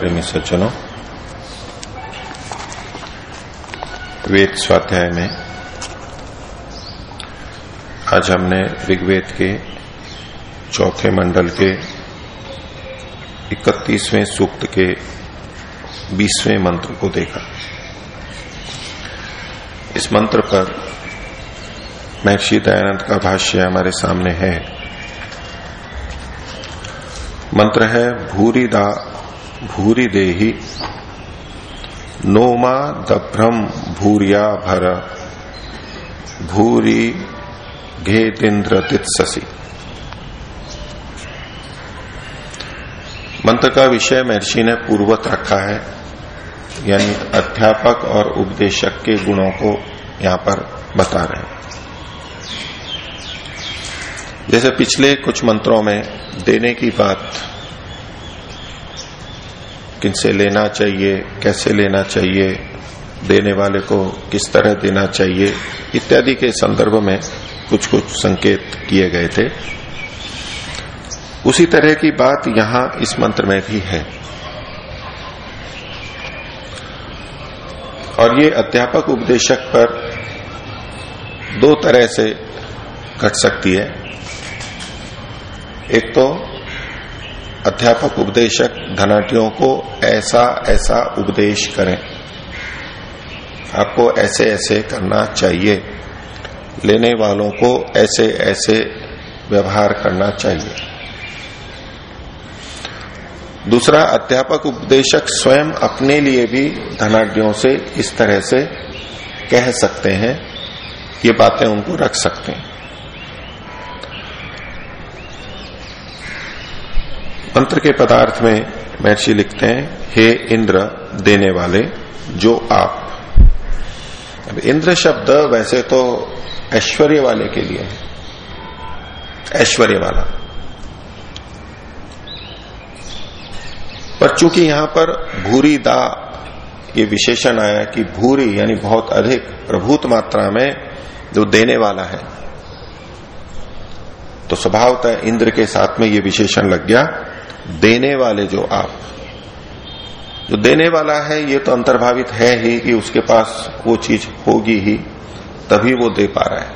प्रेमी सज्जनों, वेद स्वाध्याय में आज हमने ऋग्वेद के चौथे मंडल के इकतीसवें सूक्त के बीसवें मंत्र को देखा। इस मंत्र पर महर्षि दयानंद का भाष्य हमारे सामने है। मंत्र है भूरी दा भूरी देही। नोमा दभ्रम भूरिया भर। भूरी घेतिन्द्र तित्ससी मंत्र का विषय महर्षि ने पूर्वत रखा है। यानी अध्यापक और उपदेशक के गुणों को यहाँ पर बता रहे हैं। जैसे पिछले कुछ मंत्रों में देने की बात किनसे लेना चाहिए, कैसे लेना चाहिए, देने वाले को किस तरह देना चाहिए, इत्यादि के संदर्भ में कुछ कुछ संकेत किए गए थे। उसी तरह की बात यहाँ इस मंत्र में भी है। और ये अध्यापक उपदेशक पर दो तरह से घट सकती है। एक तो अध्यापक उपदेशक धनाटियों को ऐसा ऐसा उपदेश करें। आपको ऐसे ऐसे करना चाहिए। लेने वालों को ऐसे ऐसे व्यवहार करना चाहिए। दूसरा, अध्यापक उपदेशक स्वयं अपने लिए भी धनाढ़ियों से इस तरह से कह सकते हैं, ये बातें उनको रख सकते हैं। मंत्र के पदार्थ में महर्षि लिखते हैं, हे इंद्र देने वाले, जो आप अब इंद्र शब्द वैसे तो ऐश्वर्य वाले के लिए है। ऐश्वर्य वाला। पर चूँकि यहाँ पर भूरी दा ये विशेषण आया कि भूरी यानी बहुत अधिक प्रभूत मात्रा में जो देने वाला है तो स्वभावतः इंद्र के साथ में ये विशेषण लग गया। देने वाले जो आप, जो देने वाला है, ये तो अंतर्भावित है ही कि उसके पास वो चीज़ होगी ही, तभी वो दे पा रहा है।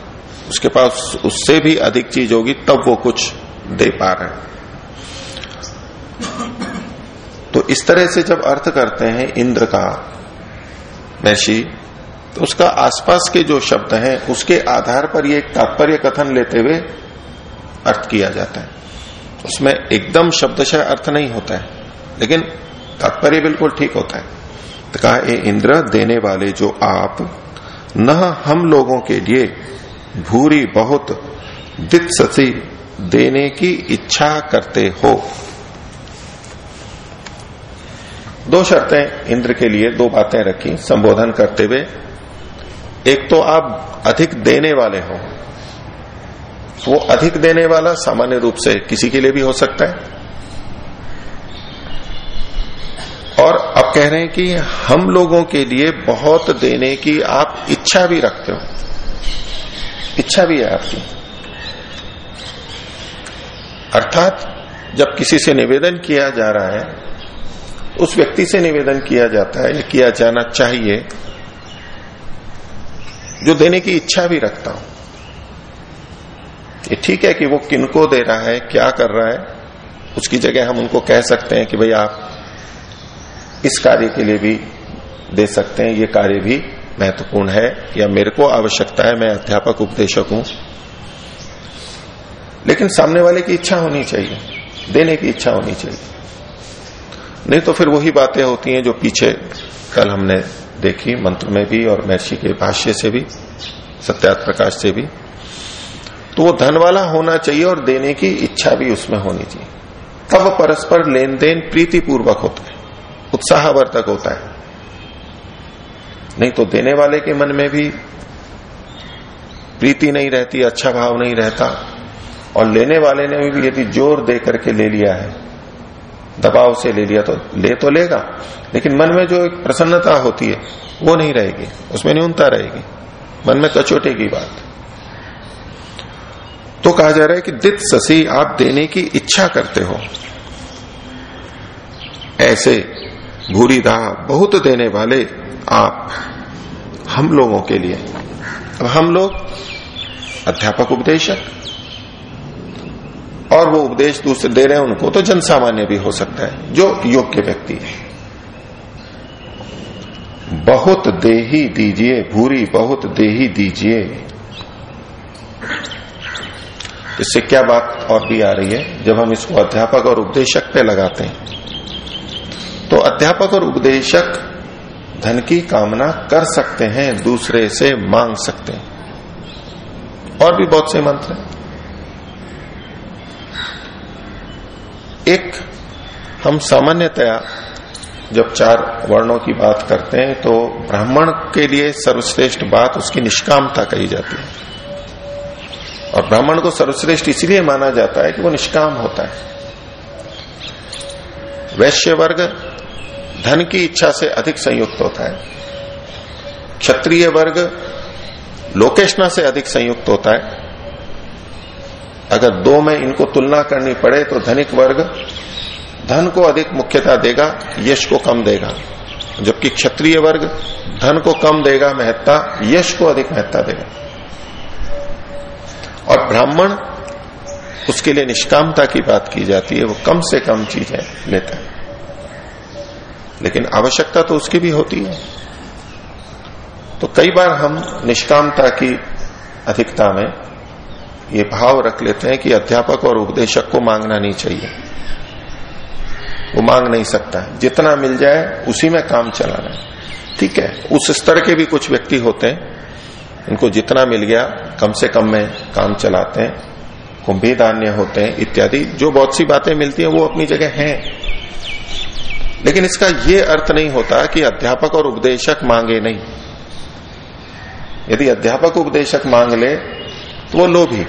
उसके पास उससे भी अधिक चीज़ होगी, तब वो कुछ दे पा रहा है। तो इस तरह से जब अर्थ करते हैं इंद्र का महर्षि तो उसका आसपास के जो शब्द हैं, उसके आधार पर ये एक तात्पर्य कथन लेते हुए अर्थ किया जाता है। उसमें एकदम शब्दशः अर्थ नहीं होता है, लेकिन तात्पर्य बिल्कुल ठीक होता है। तो कहा ये इंद्र, देने वाले जो आप न हम लोगों के लिए भूरी बहुत दित ससी देने की इच्छा करते हो। दो शर्तें इंद्र के लिए, दो बातें रखी, संबोधन करते हुए। एक तो आप अधिक देने वाले हो। वो अधिक देने वाला सामान्य रूप से किसी के लिए भी हो सकता है। और अब कह रहे हैं कि हम लोगों के लिए बहुत देने की आप इच्छा भी रखते हो। इच्छा भी है आपकी। अर्थात जब किसी से निवेदन किया जा रहा है, उस व्यक्ति से निवेदन किया जाता है किया जाना चाहिए, जो देने की इच्छा भी रखता हूँ। ये ठीक है कि वो किनको दे रहा है, क्या कर रहा है, उसकी जगह हम उनको कह सकते हैं कि भाई आप इस कार्य के लिए भी दे सकते हैं, ये कार्य भी महत्वपूर्ण है, या मेरे को आवश्यकता है, मैं अध्यापक, उपदेशक हूँ। लेकिन सामने वाले की इच्छा होनी चाहिए, देने की इच्छा होनी चाहिए। नहीं तो फिर वही बातें होती हैं जो पीछे कल हमने देखी, मंत्र में भी और महर्षि के भाष्य से भी सत्यात प्रकाश से भी। तो वो धन वाला होना चाहिए और देने की इच्छा भी उसमें होनी चाहिए। तब परस्पर लेन देन प्रीतिपूर्वक होता है, उत्साहवर्धक होता है। नहीं तो देने वाले के मन में भी प्रीति नहीं रहती अच्छा भाव नहीं रहता, और लेने वाले ने भी यदि ज़ोर दे करके ले लिया है, दबाव से ले लिया तो ले तो लेगा, लेकिन मन में जो एक प्रसन्नता होती है, वो नहीं रहेगी, उसमें न्यूनता रहेगी। मन में कचोटेगी बात। तो कहा जा रहा है कि दित ससी, आप देने की इच्छा करते हो। ऐसे भूरी दा बहुत देने वाले आप हम लोगों के लिए। अब हम लोग अध्यापक उपदेशक, और वो उपदेश दूसरे दे रहे हैं, उनको तो जन सामान्य भी हो सकता है, जो योग्य व्यक्ति है। बहुत देही दीजिए, भूरी बहुत देही दीजिए। इससे क्या बात और भी आ रही है? जब हम इसको अध्यापक और उपदेशक पे लगाते हैं। तो अध्यापक और उपदेशक धन की कामना कर सकते हैं, दूसरे से मांग सकते हैं। और भी बहुत से मंत्र हैं। एक, हम सामान्यतया जब चार वर्णों की बात करते हैं तो ब्राह्मण के लिए सर्वश्रेष्ठ बात उसकी निष्कामता कही जाती है। और ब्राह्मण को सर्वश्रेष्ठ इसलिए माना जाता है कि वो निष्काम होता है। वैश्य वर्ग धन की इच्छा से अधिक संयुक्त होता है। क्षत्रिय वर्ग लोकेशना से अधिक संयुक्त होता है। अगर दो में इनको तुलना करनी पड़े तो धनिक वर्ग धन को अधिक मुख्यता देगा, यश को कम देगा। जबकि क्षत्रिय वर्ग धन को कम देगा, महत्ता यश को अधिक महत्ता देगा। और ब्राह्मण, उसके लिए निष्कामता की बात की जाती है, वो कम से कम चीज़ें लेता है। लेकिन आवश्यकता तो उसकी भी होती है। तो कई बार हम निष्कामता की अधिकता में ये भाव रख लेते हैं कि अध्यापक और उपदेशक को मांगना नहीं चाहिए। वो मांग नहीं सकता जितना मिल जाए, उसी में काम चलाना है। ठीक है, उस स्तर के भी कुछ व्यक्ति होते हैं इनको जितना मिल गया, कम से कम में काम चलाते हैं कुंभी धान्य होते हैं, इत्यादि। जो बहुत सी बातें मिलती हैं, वो अपनी जगह हैं। लेकिन इसका ये अर्थ नहीं होता कि अध्यापक और उपदेशक मांगे नहीं। यदि अध्यापक उपदेशक मांग ले तो वो लोभी।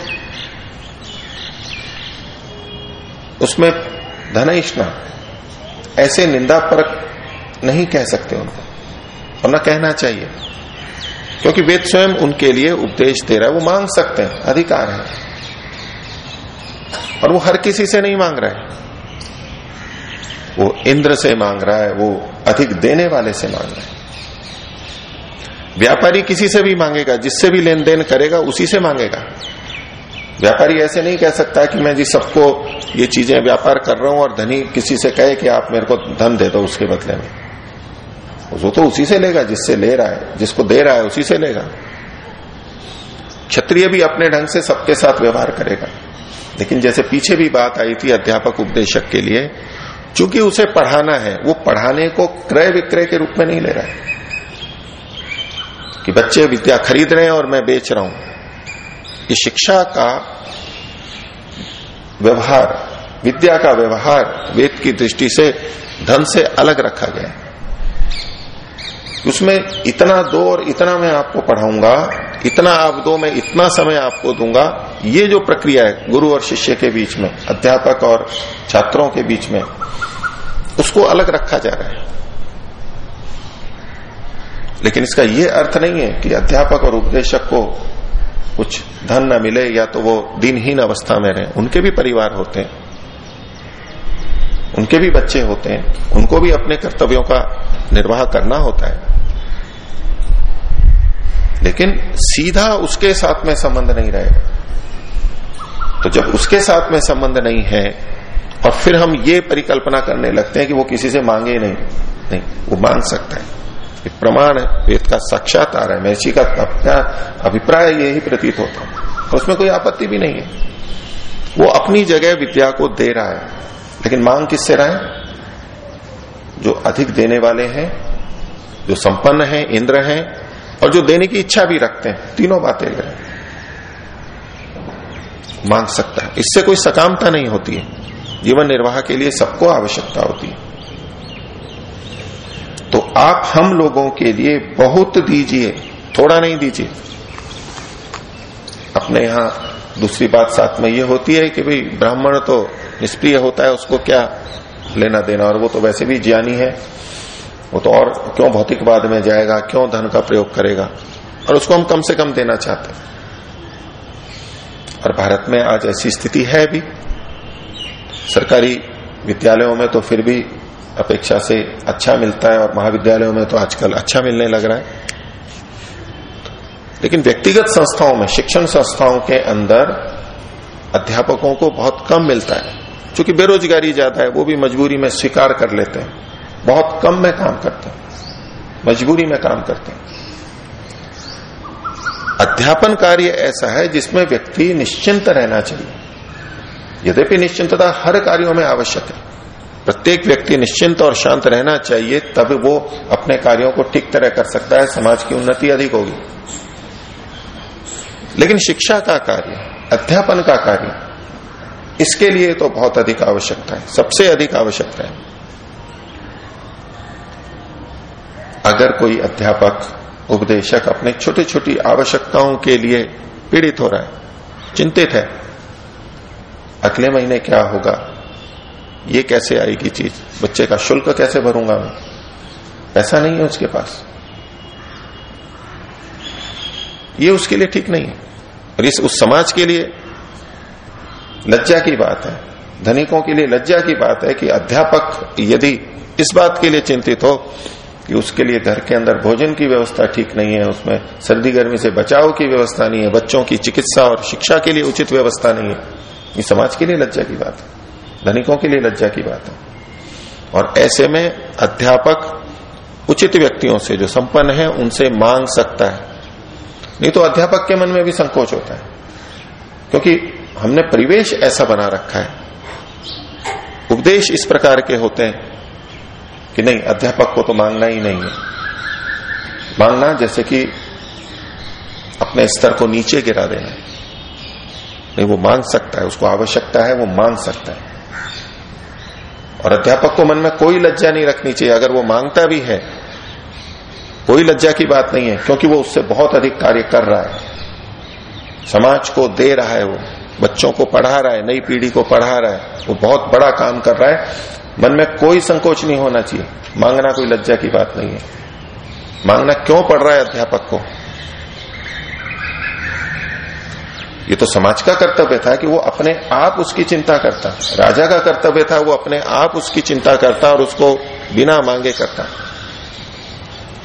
उसमें धनिष्णा ऐसे निंदा परक नहीं कह सकते उनको। और न कहना चाहिए। क्योंकि वेद स्वयं उनके लिए उपदेश दे रहा है, वो मांग सकते हैं, अधिकार है। और वो हर किसी से नहीं मांग रहा है। वो इंद्र से मांग रहा है, वो अधिक देने वाले से मांग रहा है। व्यापारी किसी से भी मांगेगा, जिससे भी लेन देन करेगा, उसी से मांगेगा। व्यापारी ऐसे नहीं कह सकता कि मैं जी सबको ये चीज़ें व्यापार कर रहा हूँ और धनी किसी से कहे कि आप मेरे को धन दे दो उसके बदले में। वो तो उसी से लेगा जिससे ले रहा है जिसको दे रहा है उसी से लेगा क्षत्रिय भी अपने ढंग से सबके साथ व्यवहार करेगा लेकिन जैसे पीछे भी बात आई थी अध्यापक उपदेशक के लिए चूँकि उसे पढ़ाना है वो पढ़ाने को क्रय विक्रय के रूप में नहीं ले रहा है कि बच्चे विद्या खरीद रहे हैं और मैं बेच रहा हूँ ये शिक्षा का व्यवहार विद्या का व्यवहार वेद की दृष्टि से धन से अलग रखा गया है उसमें इतना दो और इतना मैं आपको पढ़ाऊँगा, इतना आप दो मैं इतना समय आपको दूँगा, ये जो प्रक्रिया है, गुरु और शिष्य के बीच में, अध्यापक और छात्रों के बीच में, उसको अलग रखा जा रहा है। लेकिन इसका यह अर्थ नहीं है कि अध्यापक और उपदेशक को कुछ धन न मिले, या तो वो दिनहीन अवस्था में रहे। उनके भी परिवार होते हैं। उनके भी बच्चे होते हैं। उनको भी अपने कर्तव्यों का निर्वाह करना होता है। लेकिन सीधा उसके साथ में संबंध नहीं रहेगा। तो जब उसके साथ में संबंध नहीं है, और फिर हम ये परिकल्पना करने लगते हैं कि वो किसी से मांगे नहीं नहीं, वो मांग सकता है। एक प्रमाण है, वेद का साक्षात्कार है, महर्षि का अपना अभिप्राय यही प्रतीत होता है। और उसमें कोई आपत्ति भी नहीं है। वो अपनी जगह विद्या को दे रहा है, लेकिन मांग किससे रहा है? जो अधिक देने वाले हैं, जो संपन्न है, इंद्र हैं और जो देने की इच्छा भी रखते हैं, तीनों बातें ले मांग सकता है। इससे कोई सकामता नहीं होती है। जीवन निर्वाह के लिए सबको आवश्यकता होती है। तो आप हम लोगों के लिए बहुत दीजिए, थोड़ा नहीं दीजिए। अपने यहाँ दूसरी बात साथ में ये होती है कि भाई, ब्राह्मण तो निष्प्रिय होता है, उसको क्या लेना देना? और वो तो वैसे भी ज्ञानी है। वो तो और क्यों भौतिकवाद में जाएगा, क्यों धन का प्रयोग करेगा? और उसको हम कम से कम देना चाहते हैं। और भारत में आज ऐसी स्थिति है भी। सरकारी विद्यालयों में तो फिर भी अपेक्षा से अच्छा मिलता है और महाविद्यालयों में तो आजकल अच्छा मिलने लग रहा है। लेकिन व्यक्तिगत संस्थाओं में, शिक्षण संस्थाओं के अंदर अध्यापकों को बहुत कम मिलता है। क्योंकि बेरोजगारी ज़्यादा है, वो भी मजबूरी में स्वीकार कर लेते हैं। बहुत कम में काम करते हूँ, मजबूरी में काम करते हैं। अध्यापन कार्य ऐसा है जिसमें व्यक्ति निश्चिंत रहना चाहिए। यद्यपि निश्चिंतता हर कार्यों में आवश्यक है, प्रत्येक व्यक्ति निश्चिंत और शांत रहना चाहिए, तब वो अपने कार्यों को ठीक तरह कर सकता है, समाज की उन्नति अधिक होगी। लेकिन शिक्षा का कार्य, अध्यापन का कार्य, इसके लिए तो बहुत अधिक आवश्यकता है, सबसे अधिक आवश्यकता है। अगर कोई अध्यापक, उपदेशक अपने छोटी छोटी आवश्यकताओं के लिए पीड़ित हो रहा है, चिंतित है। अगले महीने क्या होगा? ये कैसे आएगी चीज़? बच्चे का शुल्क कैसे भरूँगा मैं? पैसा नहीं है उसके पास। ये उसके लिए ठीक नहीं है। और इस, उस समाज के लिए लज्जा की बात है। धनिकों के लिए लज्जा की बात है कि अध्यापक यदि इस बात के लिए चिंतित हो कि उसके लिए घर के अंदर भोजन की व्यवस्था ठीक नहीं है, उसमें सर्दी गर्मी से बचाव की व्यवस्था नहीं है, बच्चों की चिकित्सा और शिक्षा के लिए उचित व्यवस्था नहीं है। ये समाज के लिए लज्जा की बात है, धनिकों के लिए लज्जा की बात है। और ऐसे में अध्यापक उचित व्यक्तियों से जो संपन्न है, उनसे मांग सकता है। नहीं तो अध्यापक के मन में भी संकोच होता है, क्योंकि हमने परिवेश ऐसा बना रखा है। उपदेश इस प्रकार के होते हैं कि नहीं, अध्यापक को तो मांगना ही नहीं है। मांगना जैसे कि अपने स्तर को नीचे गिरा देना नहीं, वो मांग सकता है, उसको आवश्यकता है, वो मांग सकता है। और अध्यापक को मन में कोई लज्जा नहीं रखनी चाहिए। अगर वो माँगता भी है, कोई लज्जा की बात नहीं है, क्योंकि वो उससे बहुत अधिक कार्य कर रहा है। समाज को दे रहा है वो, बच्चों को पढ़ा रहा है, नई पीढ़ी को पढ़ा रहा है, वो बहुत बड़ा काम कर रहा है। मन में कोई संकोच नहीं होना चाहिए। मांगना कोई लज्जा की बात नहीं है। मांगना क्यों पड़ रहा है अध्यापक को? ये तो समाज का कर्तव्य था कि वो अपने आप उसकी चिंता करता। राजा का कर्तव्य था वो अपने आप उसकी चिंता करता और उसको बिना मांगे करता।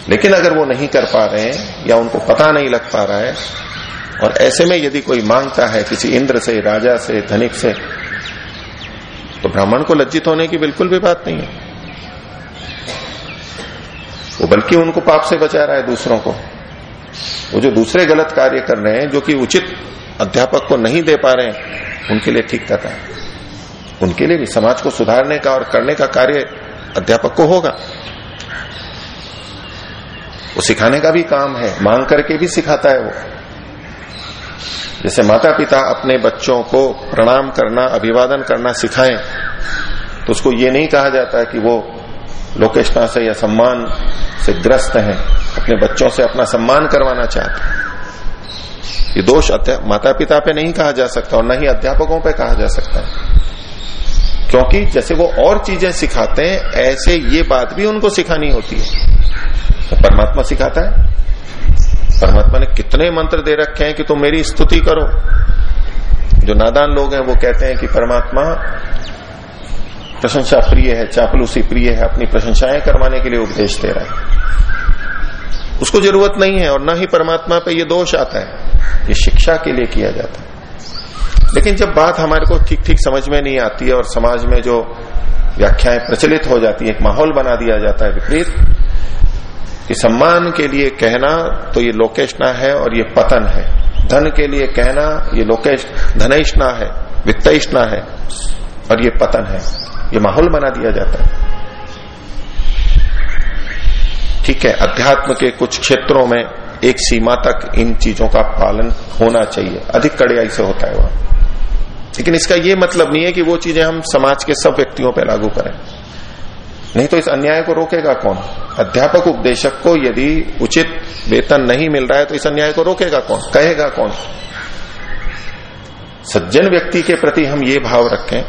लेकिन अगर वो नहीं कर पा रहे हैं या उनको पता नहीं लग पा रहा है, और ऐसे में यदि कोई माँगता है किसी इंद्र से, राजा से, धनिक से तो ब्राह्मण को लज्जित होने की बिल्कुल भी बात नहीं है। वो बल्कि उनको पाप से बचा रहा है दूसरों को। वो जो दूसरे गलत कार्य कर रहे हैं, जो कि उचित अध्यापक को नहीं दे पा रहे हैं, उनके लिए ठीक कहता है। उनके लिए भी, समाज को सुधारने का और करने का कार्य अध्यापक को होगा। वो सिखाने का भी काम है, मांग करके भी सिखाता है वो। जैसे माता पिता अपने बच्चों को प्रणाम करना, अभिवादन करना सिखाएँ तो उसको ये नहीं कहा जाता कि वो लोकेशना से या सम्मान से ग्रस्त हैं, अपने बच्चों से अपना सम्मान करवाना चाहते ये दोष माता पिता पे नहीं कहा जा सकता और न ही अध्यापकों पे कहा जा सकता है। क्योंकि जैसे वो और चीज़ें सिखाते हैं, ऐसे ये बात भी उनको सिखानी होती है। तो परमात्मा सिखाता है। परमात्मा ने कितने मंत्र दे रखे हैं कि तुम मेरी स्तुति करो। जो नादान लोग हैं, वो कहते हैं कि परमात्मा, प्रशंसा प्रिय है, चापलूसी प्रिय है, अपनी प्रशंसाएँ करवाने के लिए उपदेश दे रहा है। उसको ज़रूरत नहीं है और ना ही परमात्मा पे ये दोष आता है। ये शिक्षा के लिए किया जाता है। लेकिन जब बात हमारे को ठीक ठीक समझ में नहीं आती है और समाज में जो व्याख्याएँ प्रचलित हो जाती है, एक माहौल बना दिया जाता है विपरीत कि सम्मान के लिए कहना तो ये लोकेशना है और ये पतन है। धन के लिए कहना ये लोकेश धनैष्णा है, वित्तैष्णा है और ये पतन है। ये माहौल बना दिया जाता है। ठीक है, अध्यात्म के कुछ क्षेत्रों में एक सीमा तक इन चीज़ों का पालन होना चाहिए। अधिक कड़ियाई से होता है वह। लेकिन इसका यह मतलब नहीं है कि वो चीज़ें हम समाज के सब व्यक्तियों पर लागू करें। नहीं तो इस अन्याय को रोकेगा कौन? अध्यापक उपदेशक को यदि उचित वेतन नहीं मिल रहा है तो इस अन्याय को रोकेगा कौन? कहेगा कौन? सज्जन व्यक्ति के प्रति हम ये भाव रखें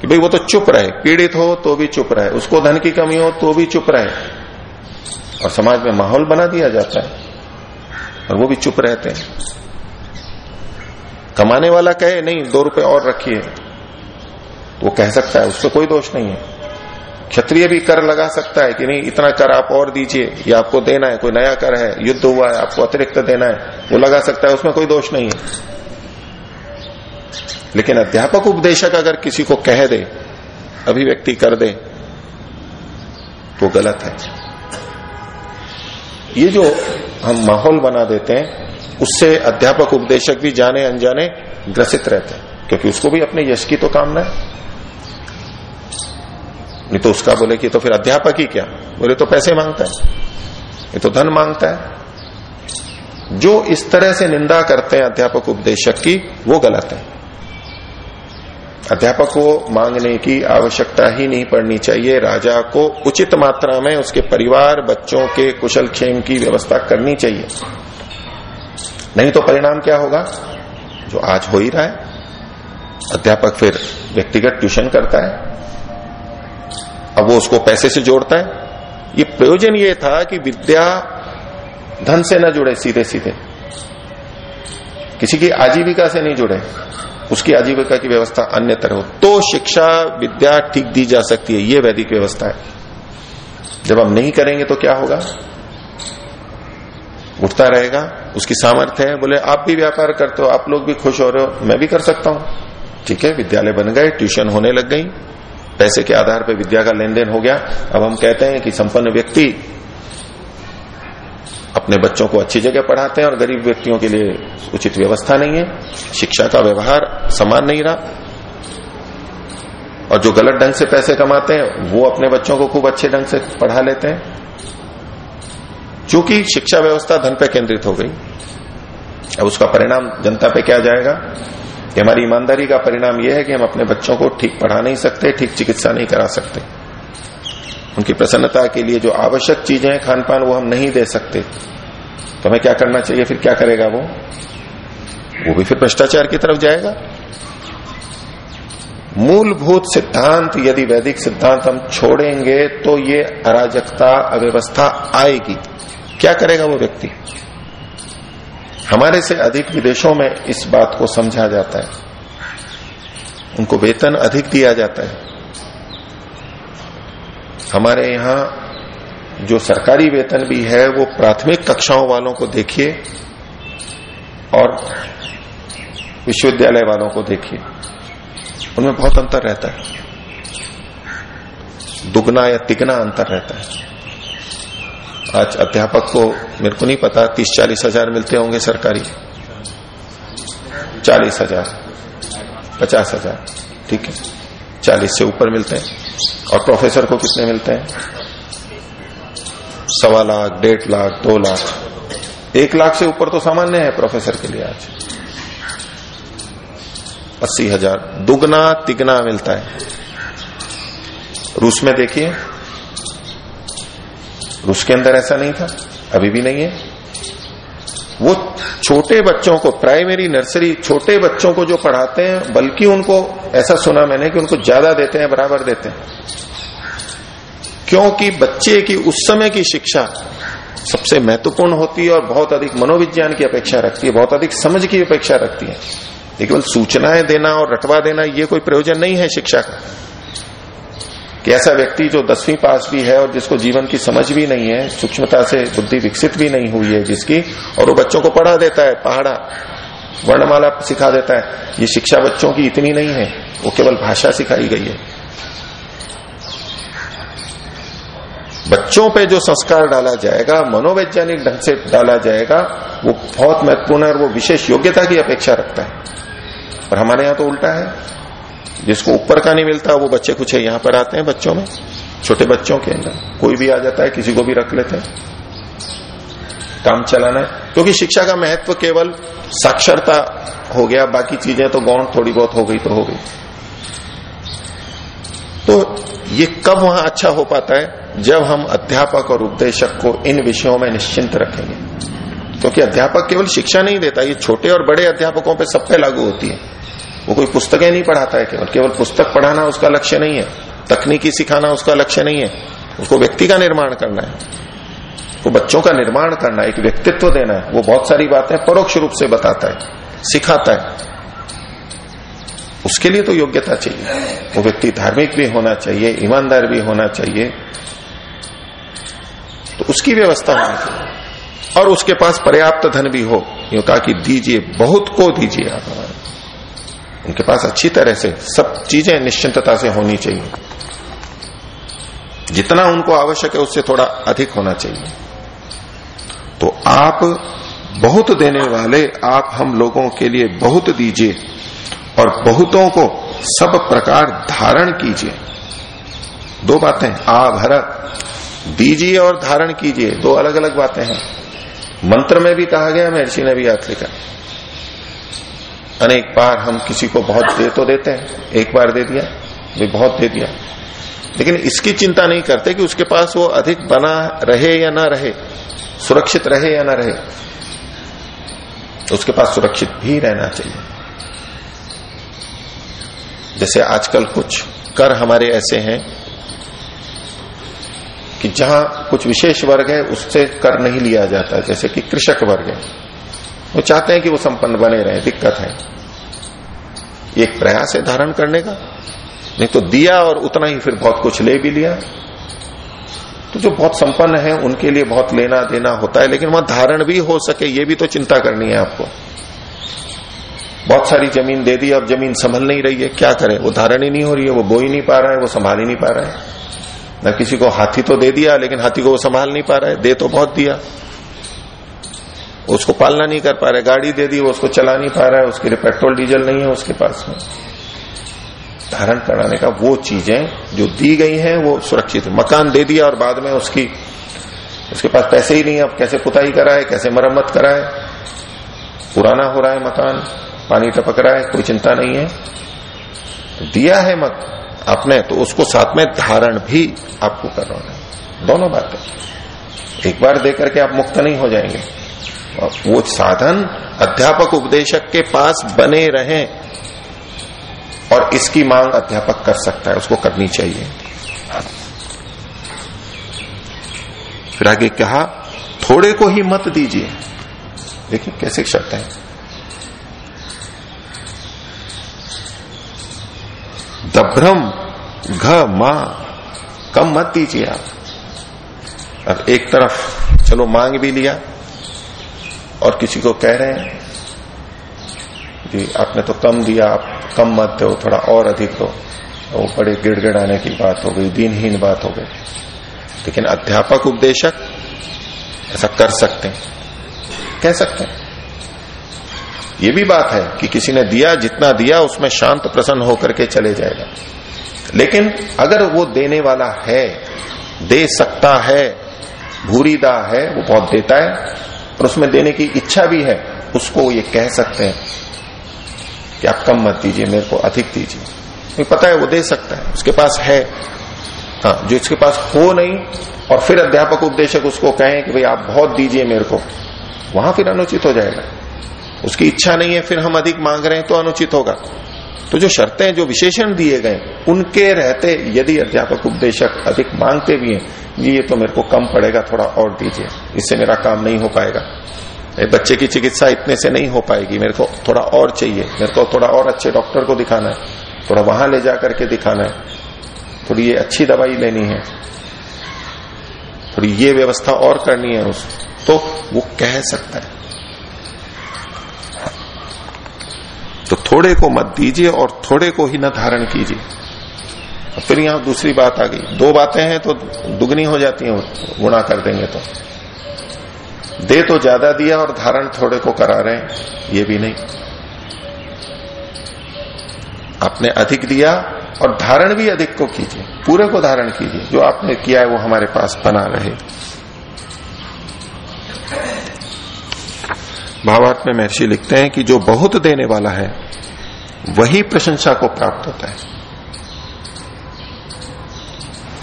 कि भाई वो तो चुप रहे। पीड़ित हो तो भी चुप रहे। उसको धन की कमी हो तो भी चुप रहे। और समाज में माहौल बना दिया जाता है और वो भी चुप रहते हैं। कमाने वाला कहे, नहीं, दो रुपए और रखिए। तो वो कह सकता है, उससे कोई दोष नहीं है। क्षत्रिय भी कर लगा सकता है कि नहीं, इतना कर आप और दीजिए, या आपको देना है, कोई नया कर है, युद्ध हुआ है, आपको अतिरिक्त देना है, वो लगा सकता है, उसमें कोई दोष नहीं है। लेकिन अध्यापक उपदेशक अगर किसी को कह दे, अभिव्यक्ति कर दे तो गलत है। ये जो हम माहौल बना देते हैं, उससे अध्यापक उपदेशक भी जाने, अनजाने ग्रसित रहते हैं, क्योंकि उसको भी अपने यश की तो कामना है। नहीं तो उसका बोले कि तो फिर अध्यापक ही क्या? बोले तो पैसे माँगता है। ये तो धन माँगता है। जो इस तरह से निंदा करते हैं अध्यापक उपदेशक की, वो गलत है। अध्यापक को मांगने की आवश्यकता ही नहीं पड़नी चाहिए। राजा को उचित मात्रा में उसके परिवार, बच्चों के कुशल क्षेम की व्यवस्था करनी चाहिए। नहीं तो परिणाम क्या होगा? जो आज हो ही रहा है। अध्यापक फिर व्यक्तिगत ट्यूशन करता है। अब वो उसको पैसे से जोड़ता है। ये प्रयोजन ये था कि विद्या धन से न जुड़े सीधे सीधे किसी की आजीविका से नहीं जुड़े, उसकी आजीविका की व्यवस्था अन्य तरह हो। तो शिक्षा, विद्या ठीक दी जा सकती है, ये वैदिक व्यवस्था है। जब हम नहीं करेंगे तो क्या होगा? उठता रहेगा, उसकी सामर्थ्य है, बोले, आप भी व्यापार करते हो, आप लोग भी खुश हो रहे हो, मैं भी कर सकता हूँ। ठीक है, विद्यालय बन गए, ट्यूशन होने लग गई। पैसे के आधार पर विद्या का लेन देन हो गया। अब हम कहते हैं कि संपन्न व्यक्ति अपने बच्चों को अच्छी जगह पढ़ाते हैं और गरीब व्यक्तियों के लिए उचित व्यवस्था नहीं है। शिक्षा का व्यवहार समान नहीं रहा। और जो गलत ढंग से पैसे कमाते हैं, वो अपने बच्चों को खूब अच्छे ढंग से पढ़ा लेते हैं। क्योंकि शिक्षा व्यवस्था धन पे केंद्रित हो गई, अब उसका परिणाम जनता पे क्या जाएगा? कि हमारी ईमानदारी का परिणाम यह है कि हम अपने बच्चों को ठीक पढ़ा नहीं सकते, ठीक चिकित्सा नहीं करा सकते। उनकी प्रसन्नता के लिए जो आवश्यक चीज़ें हैं खान पान वो हम नहीं दे सकते। तो हमें क्या करना चाहिए, फिर क्या करेगा वो? वो भी फिर भ्रष्टाचार की तरफ़ जाएगा। मूलभूत सिद्धांत, यदि वैदिक सिद्धांत हम छोड़ेंगे तो ये अराजकता, अव्यवस्था आएगी। क्या करेगा वो व्यक्ति? हमारे से अधिक विदेशों में इस बात को समझा जाता है। उनको वेतन अधिक दिया जाता है। हमारे यहाँ जो सरकारी वेतन भी है, वो प्राथमिक कक्षाओं वालों को देखिए और विश्वविद्यालय वालों को देखिए। उनमें बहुत अंतर रहता है। दुगना या तिगना अंतर रहता है। आज अध्यापक को मेरे को नहीं पता तीस चालीस हज़ार मिलते होंगे सरकारी। चालीस हज़ार, पचास हज़ार, ठीक है। चालीस से ऊपर मिलते हैं। और प्रोफेसर को कितने मिलते हैं? सवा लाख, डेढ़ लाख, दो लाख। एक लाख से ऊपर तो सामान्य है प्रोफेसर के लिए आज। अस्सी हज़ार। दुगना तिगना मिलता है। रूस में देखिए। रूस के अंदर ऐसा नहीं था, अभी भी नहीं है। वो छोटे बच्चों को प्राइमरी नर्सरी छोटे बच्चों को जो पढ़ाते हैं, बल्कि उनको, ऐसा सुना मैंने कि उनको ज़्यादा देते हैं, बराबर देते हैं। क्योंकि बच्चे की, उस समय की शिक्षा सबसे महत्वपूर्ण होती है और बहुत अधिक मनोविज्ञान की अपेक्षा रखती है, बहुत अधिक समझ की अपेक्षा रखती है। केवल सूचनाएँ देना और रटवा देना, ये कोई प्रयोजन नहीं है शिक्षा का। कि ऐसा व्यक्ति जो दसवीं पास भी है और जिसको जीवन की समझ भी नहीं है, सूक्ष्मता से बुद्धि विकसित भी नहीं हुई है जिसकी, और वो बच्चों को पढ़ा देता है, पहाड़ा, वर्णमाला सिखा देता है, ये शिक्षा बच्चों की इतनी नहीं है, वो केवल भाषा सिखाई गई है। बच्चों पे जो संस्कार डाला जाएगा, मनोवैज्ञानिक ढंग से डाला जाएगा, वो बहुत महत्वपूर्ण है और वो विशेष योग्यता की अपेक्षा रखता है। और हमारे यहाँ तो उल्टा है। जिसको ऊपर का नहीं मिलता, वो बच्चे कुछ है यहाँ पर आते हैं बच्चों में, छोटे बच्चों के अंदर। कोई भी आ जाता है, किसी को भी रख लेते हैं। काम चलाना है। क्योंकि शिक्षा का महत्व केवल साक्षरता हो गया, बाकी चीज़ें तो गौण थोड़ी बहुत हो गई तो हो गई। तो ये कब वहाँ अच्छा हो पाता है? जब हम अध्यापक और उपदेशक को इन विषयों में निश्चिंत रखेंगे। क्योंकि अध्यापक केवल शिक्षा नहीं देता, ये छोटे और बड़े अध्यापकों पे सब पे लागू होती है। वो कोई पुस्तकें नहीं पढ़ाता है केवल। केवल पुस्तक पढ़ाना उसका लक्ष्य नहीं है। तकनीकी सिखाना उसका लक्ष्य नहीं है। उसको व्यक्ति का निर्माण करना है। वो बच्चों का निर्माण करना है। एक व्यक्तित्व देना है। वो बहुत सारी बातें परोक्ष रूप से बताता है, सिखाता है। उसके लिए तो योग्यता चाहिए। वो व्यक्ति धार्मिक भी होना चाहिए, ईमानदार भी होना चाहिए। तो उसकी व्यवस्था होनी चाहिए। और उसके पास पर्याप्त धन भी हो। यूँ कहा कि दीजिए, बहुत को दीजिए आप। उनके पास अच्छी तरह से सब चीज़ें निश्चिंतता से होनी चाहिए। जितना उनको आवश्यक है, उससे थोड़ा अधिक होना चाहिए। तो आप बहुत देने वाले, आप हम लोगों के लिए बहुत दीजिए और बहुतों को सब प्रकार धारण कीजिए। दो बातें आ भर दीजिए और धारण कीजिए। दो अलग अलग बातें हैं। मंत्र में भी कहा गया महर्षि ने भी याद लिखा अनेक बार हम किसी को बहुत दे तो देते हैं, एक बार दे दिया भी बहुत दे दिया। लेकिन इसकी चिंता नहीं करते कि उसके पास वो अधिक बना रहे या ना रहे, सुरक्षित रहे या ना रहे। उसके पास सुरक्षित भी रहना चाहिए। जैसे आजकल कुछ कर हमारे ऐसे हैं कि जहाँ कुछ विशेष वर्ग है, उससे कर नहीं लिया जाता, जैसे कि कृषक वर्ग है। वो चाहते हैं कि वो संपन्न बने रहे, दिक्कत है। एक प्रयास है धारण करने का। नहीं तो दिया और उतना ही फिर बहुत कुछ ले भी लिया। तो जो बहुत संपन्न है, उनके लिए बहुत लेना देना होता है, लेकिन वहाँ धारण भी हो सके, ये भी तो चिंता करनी है आपको। बहुत सारी ज़मीन दे दी, अब ज़मीन संभल नहीं रही है, क्या करे? वो धारण ही नहीं हो रही है, वो बो ही नहीं पा रहा है, वो संभाल ही नहीं पा रहा है। न किसी को हाथी तो दे दिया, लेकिन हाथी को वो संभाल नहीं पा रहा है दे तो बहुत दिया। उसको पालना नहीं कर पा रहे, गाड़ी दे दी, वो उसको चला नहीं पा रहा है, उसके लिए पेट्रोल, डीजल नहीं है, उसके पास में। धारण कराने का वो चीज़ें जो दी गई हैं, वो सुरक्षित है। मकान दे दिया और बाद में उसकी, उसके पास पैसे ही नहीं है, अब कैसे पुताई कराए, कैसे मरम्मत कराए? पुराना हो रहा है मकान, पानी टपक रहा है, कोई चिंता नहीं है। दिया है मत आपने तो उसको साथ में धारण भी आपको करना है। दोनों बातें। एक बार देकर के आप मुक्त नहीं हो जाएँगे। वो साधन अध्यापक उपदेशक के पास बने रहे और इसकी मांग अध्यापक कर सकता है, उसको करनी चाहिए। फिर आगे कहा, थोड़े को ही मत दीजिए। देखिए कैसे शब्द है। दभ्रम घ मा, कम मत दीजिए आप। अब एक तरफ़, चलो मांग भी लिया। और किसी को कह रहे हैं कि आपने तो कम दिया, आप कम मत दो, थोड़ा और अधिक दो। वो बड़े गिड़गिड़ाने की बात हो गई, दीनहीन बात हो गई। लेकिन अध्यापक उपदेशक ऐसा कर सकते हैं। कह सकते हैं। ये भी बात है कि किसी ने दिया, जितना दिया, उसमें शांत प्रसन्न होकर के चले जाएगा। लेकिन अगर वो देने वाला है, दे सकता है, भूरीदा है, वो बहुत देता है और उसमें देने की इच्छा भी है, उसको ये कह सकते हैं कि आप कम मत दीजिए, मेरे को अधिक दीजिए। नहीं, पता है, वो दे सकता है, उसके पास है। हाँ जो इसके पास हो नहीं, और फिर अध्यापक उपदेशक उसको कहें कि भाई आप बहुत दीजिए मेरे को, वहाँ फिर अनुचित हो जाएगा। उसकी इच्छा नहीं है, फिर हम अधिक मांग रहे हैं तो अनुचित होगा। तो जो शर्तें, जो विशेषण दिए गए, उनके रहते यदि अध्यापक उपदेशक अधिक मांगते भी हैं ये तो मेरे को कम पड़ेगा, थोड़ा और दीजिए। इससे मेरा काम नहीं हो पाएगा। बच्चे की चिकित्सा इतने से नहीं हो पाएगी। मेरे को थोड़ा और चाहिए। मेरे को थोड़ा और अच्छे डॉक्टर को दिखाना है। थोड़ा वहाँ ले जाकर के दिखाना है। थोड़ी ये अच्छी दवाई लेनी है। थोड़ी ये व्यवस्था और करनी है उस तो वो कह सकता है। तो थोड़े को मत दीजिए और थोड़े को ही न धारण कीजिए। फिर यहाँ दूसरी बात आ गई। दो बातें हैं तो दुगनी हो जाती हैं, गुणा कर देंगे तो। दे तो ज़्यादा दिया और धारण थोड़े को करा रहे हैं, ये भी नहीं। आपने अधिक दिया और धारण भी अधिक को कीजिए, पूरे को धारण कीजिए। जो आपने किया है वो हमारे पास बना रहे। भावार्थ में महर्षि लिखते हैं कि जो बहुत देने वाला है, वही प्रशंसा को प्राप्त होता है।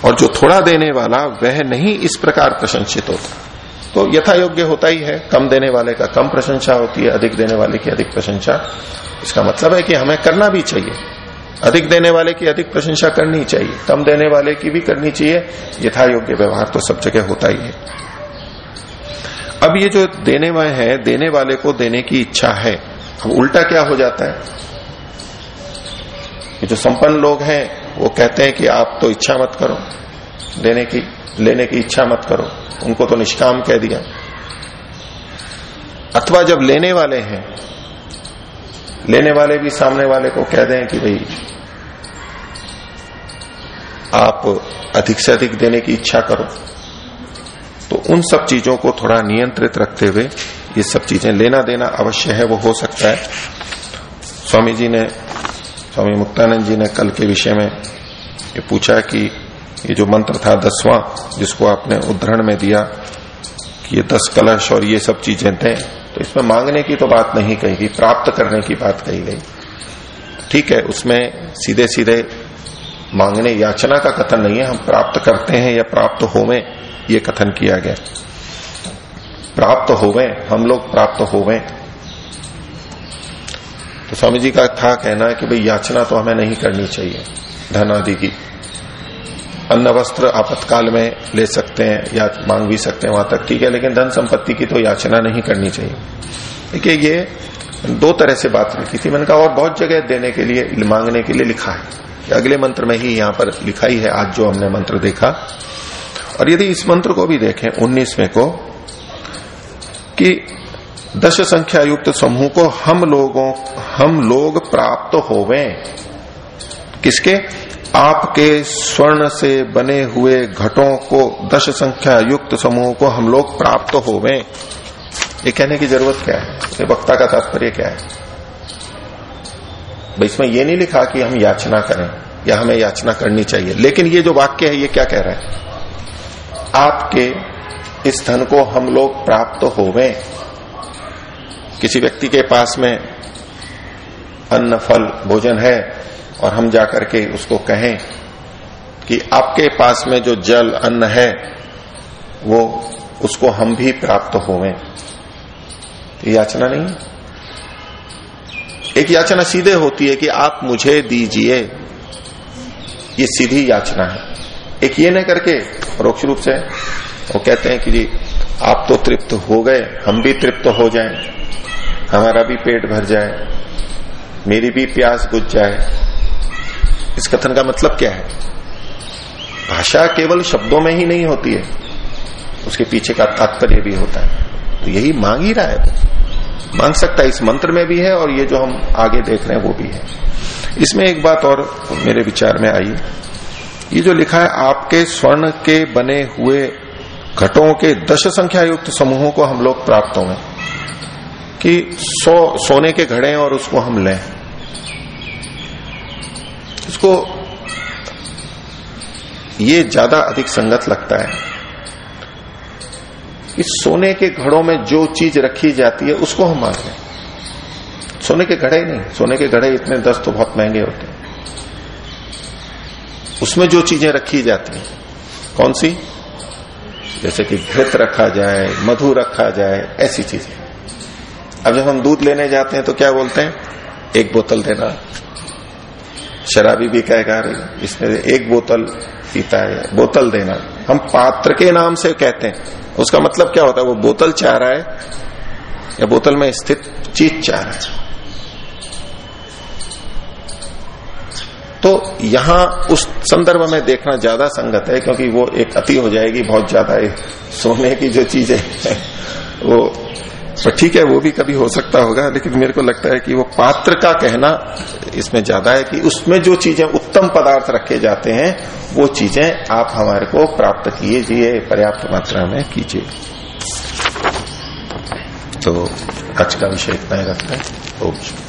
और जो थोड़ा देने वाला, वह नहीं इस प्रकार प्रशंसित होता। तो यथा योग्य होता ही है, कम देने वाले का कम प्रशंसा होती है, अधिक देने वाले की अधिक प्रशंसा। इसका मतलब है कि हमें करना भी चाहिए। अधिक देने वाले की अधिक प्रशंसा करनी चाहिए, कम देने वाले की भी करनी चाहिए। यथा योग्य व्यवहार तो सब जगह होता ही है। अब ये जो देने वाले है, देने वाले को देने की इच्छा है, अब उल्टा क्या हो जाता है? कि जो संपन्न लोग हैं वो कहते हैं कि आप तो इच्छा मत करो, देने की, लेने की इच्छा मत करो, उनको तो निष्काम कह दिया। अथवा जब लेने वाले हैं, लेने वाले भी सामने वाले को कह दें कि भाई, आप अधिक से अधिक देने की इच्छा करो तो उन सब चीज़ों को थोड़ा नियंत्रित रखते हुए ये सब चीज़ें लेना देना अवश्य है, वो हो सकता है। स्वामी जी ने स्वामी मुक्तानंद जी ने कल के विषय में ये पूछा कि ये जो मंत्र था दसवां, जिसको आपने उद्धरण में दिया कि ये दस कलश और ये सब चीज़ें दें तो इसमें मांगने की तो बात नहीं कही गई, प्राप्त करने की बात कही गई। ठीक है, उसमें सीधे सीधे मांगने याचना का कथन नहीं है, हम प्राप्त करते हैं या प्राप्त होवे, ये कथन किया गया। प्राप्त होवे, हम लोग प्राप्त होवे। तो स्वामी जी का था कहना है कि भाई याचना तो हमें नहीं करनी चाहिए धन आदि की। अन्न वस्त्र आपातकाल में ले सकते हैं या मांग भी सकते हैं वहाँ तक, ठीक है, लेकिन धन संपत्ति की तो याचना नहीं करनी चाहिए। देखिए, ये दो तरह से बात लिखी थी। मैंने कहा और बहुत जगह देने के लिए, मांगने के लिए लिखा है। अगले मंत्र में ही यहाँ पर लिखा ही है, आज जो हमने मंत्र देखा। और यदि इस मंत्र को भी देखें, उन्नीसवें को, कि दश संख्या युक्त समूह को हम लोगों, हम लोग प्राप्त होवे। किसके? आपके स्वर्ण से बने हुए घटों को दश संख्या युक्त समूह को हम लोग प्राप्त होवे। ये कहने की ज़रूरत क्या है? वक्ता का तात्पर्य क्या है? इसमें यह नहीं लिखा कि हम याचना करें, या हमें याचना करनी चाहिए। लेकिन ये जो वाक्य है, ये क्या कह रहा है? आपके इस धन को हम लोग प्राप्त होवे। किसी व्यक्ति के पास में अन्न, फल, भोजन है और हम जाकर के उसको कहें कि आपके पास में जो जल, अन्न है, वो उसको हम भी प्राप्त होवे। याचना नहीं एक याचना सीधे होती है कि आप मुझे दीजिए। ये सीधी याचना है। एक ये न करके परोक्ष रूप से वो कहते हैं कि जी, आप तो तृप्त हो गए, हम भी तृप्त हो जाएँ। हमारा भी पेट भर जाए, मेरी भी प्यास बुझ जाए। इस कथन का मतलब क्या है? भाषा केवल शब्दों में ही नहीं होती है, उसके पीछे का तात्पर्य भी होता है। तो यही मांग ही रहा है वो। मांग सकता है, इस मंत्र में भी है और ये जो हम आगे देख रहे हैं वो भी है। इसमें एक बात और मेरे विचार में आई। ये जो लिखा है, आपके स्वर्ण के बने हुए घटों के दश संख्या युक्त समूहों को हम लोग प्राप्त होंगे। कि सो, सोने के घड़े और उसको हम लें। इसको ये ज़्यादा अधिक संगत लगता है। कि सोने के घड़ों में जो चीज़ रखी जाती है, उसको हम मांग लें सोने के घड़े नहीं, सोने के घड़े इतने दस तो बहुत महँगे होते हैं। उसमें जो चीज़ें रखी जाती हैं, कौन सी? जैसे कि घृत रखा जाए, मधु रखा जाए, ऐसी चीज़ें। अब जब हम दूध लेने जाते हैं तो क्या बोलते हैं? एक बोतल देना शराबी भी कहेगा इसमें एक बोतल पीता है, बोतल देना। हम पात्र के नाम से कहते हैं। उसका मतलब क्या होता है? वो बोतल चाह रहा है, या बोतल में स्थित चीज़ चाह रहा है। तो यहाँ उस संदर्भ में देखना ज़्यादा संगत है, क्योंकि वो एक अति हो जाएगी, बहुत ज़्यादा सोने की जो चीज़ें वो तो ठीक है, वो भी कभी हो सकता होगा, लेकिन मेरे को लगता है कि वो पात्र का कहना इसमें ज़्यादा है कि उसमें जो चीज़ें उत्तम पदार्थ रखे जाते हैं, वो चीज़ें आप हमारे को प्राप्त कीजिए पर्याप्त मात्रा में कीजिए। तो आज का विषय इतना ही रखना है। ओके